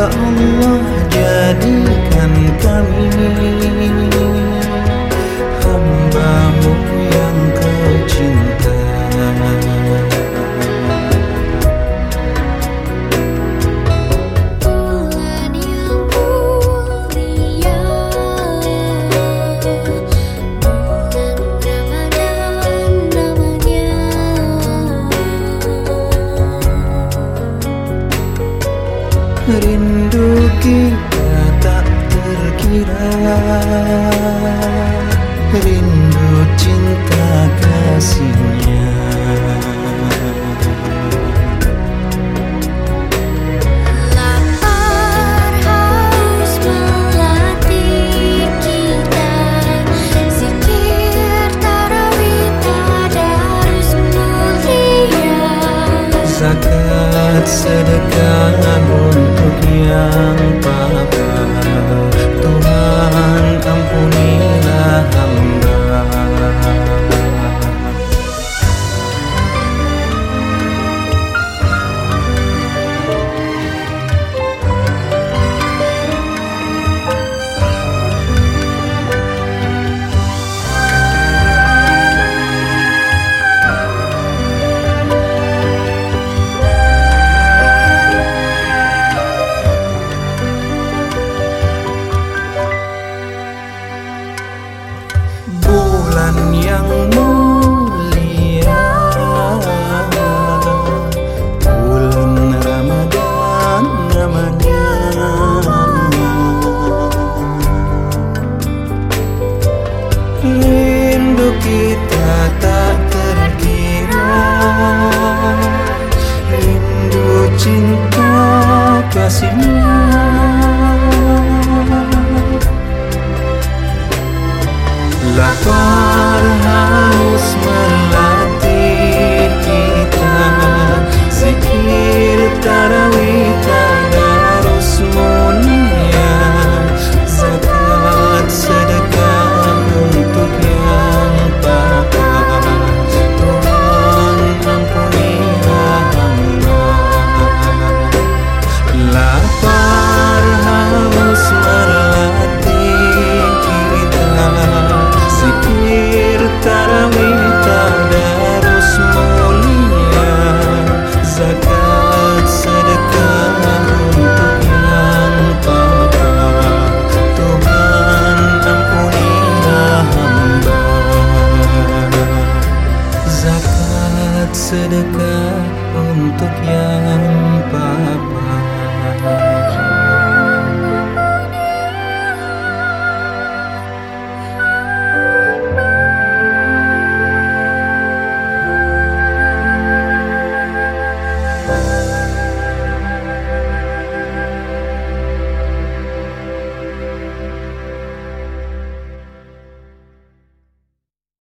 Allah jadikan kami. Rindu kita tak terkira. Rindu cinta kasihnya.